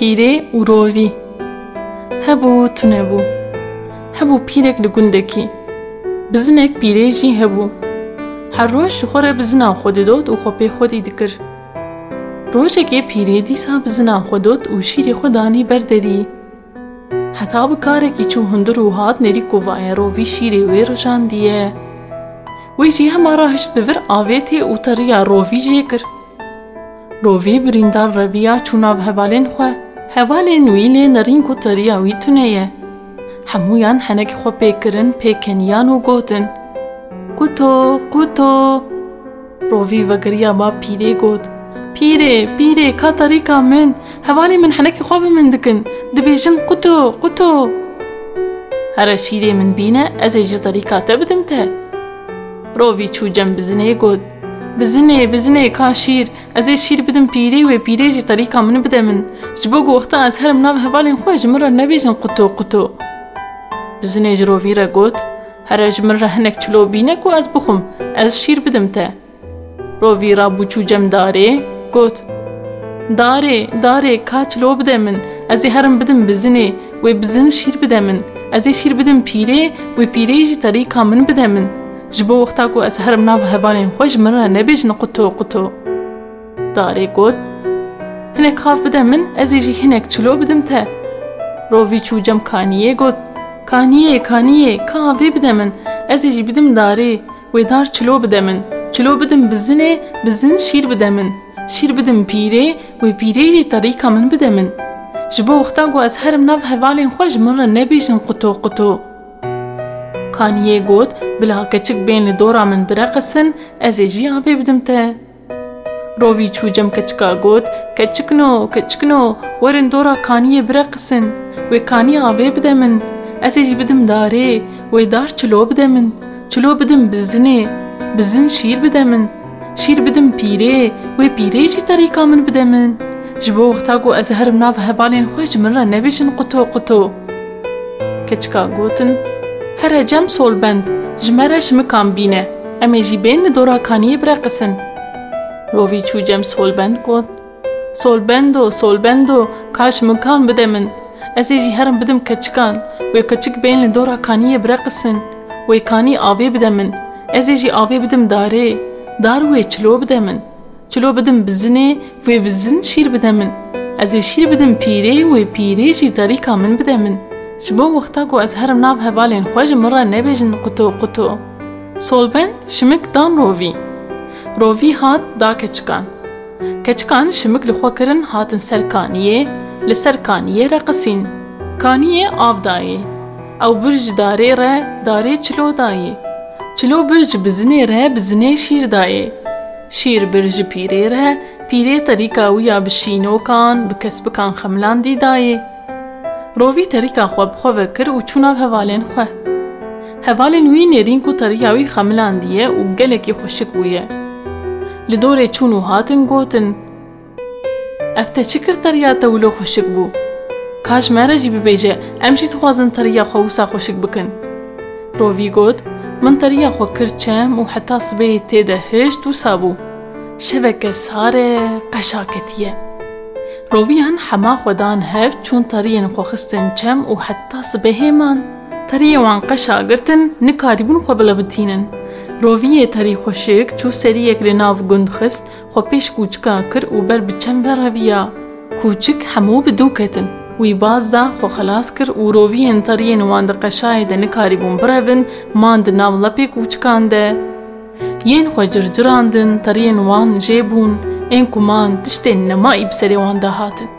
پیرێ و ڕۆڤی هەبوو تو نەبوو هەبوو پیرێک لە گوندێکی بزنێک پیرێژی هەبوو هەر ڕۆژ xwe didot û xwe pê xwedî dikir ڕۆژێکێ پیرێ دیسا بزنا xwe dot û şîrê xwe danî ber derî heta bi karekî çû hundir û hat nerî kovaya rovî şîrê wê rijandiye wê jî hema ra hişt bi vir avêtê û teriya rovî jê kir rovî birîndar reviya çû nav hevalên xwe hevalên wî lê nerîn ku teriya wî tune ye hemûyan henekî xwe pêkirin pêkeniyan û gotin Kuto, kuto rovî vegiriya ba pîrê got Pîrê, pîrê, ka terîka min hevalê min henekî xwe bi min dikin dibêjin kuto, kuto Here şîrê min pîrê jî terîka min bide min ji bo ku wexta ez herim nav hevalên xwe ji min re nebêjin kuto kuto Bizinê ji rovî re got Here ji min re hinek çilo bîne ku ez bixwim ez şîr bidim te Rovî rabû çû cem darê got Darê, darê ka çilo bide min ez ê herim bidim bizinê wê bizin şîr bide min ez ê şîr bidim pîrê wê pîrê jî terîka min bide min جبو وقتا كو أسهر مناف هبالين خوش مرنا نبيج نقطو قطو. داري قوت هنك خاف بده من أزيجي هنك چلو بدم ته روفي چو جم كانية قوت كانية كانية كافي بده من أزيجي بدم داري ويدار چلو بده من. چلو بدم بزنة بزن شير بده من. شير بدم پيري وپيري جي طريقة من بده من. جبو وقتا كو أسهر مناف هبالين خوش مرنا نبيج نقطو قطو. Bên li dora min bireqisin ez ê jî avê bidim te Rovî çû cem keçika got keçikno keçikno werin dora kaniyê bireqisin wê kanî avê bide min ez ê jî bidim darê wê dar çilo bide min çilo bidim bizinê bizin şîr bide min şîr bidim pîrê wê pîrê jî terîka min bide min ji bo wexta ku ez herim nav hevalên xwe ji min re nebêjin quto quto keçika gotin here cem solbend ji me re şimikan bîne. Em ê jî bên li dora kaniyê bireqisin. Rovî çû cem solbend got. Solbendo solbendo ka şimikan bide min. Ez ê jî herim bidim keçikan wê keçik bên li dora kaniyê bireqisin. Wê kanî avê bide min. Ez ê jî avê bidim darê dar wê çilo bide min. Çilo bidim bizinê wê bizin şîr bide min. Ez ê şîr bidim pîrê wê pîrê jî min ji bo wexta ku ez herim nav hevalên xwe ji min re nebêjin quto quto solben şimik dan rovî rovî hat da keçikan keçikan şimik li xwe kirin hatin ser kaniyê li ser kaniyê re qisîn kaniyê av dayê ew bir ji darê re darê çilo dayê çilo bir ji bizinê re bizinê şîr روی تریکا خو بخو وکر أو چونا هوالین خو هوالین وی نیرین کو تریاوی خملان دیه أو گله کی خوشک بویه. لدوره چونو هاتن گوتن افتا چکر تریا تولو خوشک بو؟ کاش مره جی ببیجه امشی تو خوازن تریا خووسا خوشک بکن. روی گوت من تریا خو کر چم و حتا سبه تیده هشت و سابو. شبکه ساره قشاکتیه. Ketiye rovîyan hema xwedan hev çûn teriyên xwe xistin çem û heta sibehê man teriyê wan qeşa girtin nikarîbûn xwe bilebitînin roviyê terî xweşik çû seriyek li nav gund xist xwe pêş kûçika kir û ber bi çem ve reviya kûçik hemû bi dû ketin wî baz da xwe xelas kir û roviyên teriyên wan di qeşayê de nikarîbûn tiştên nemayî bi serê wan de hatin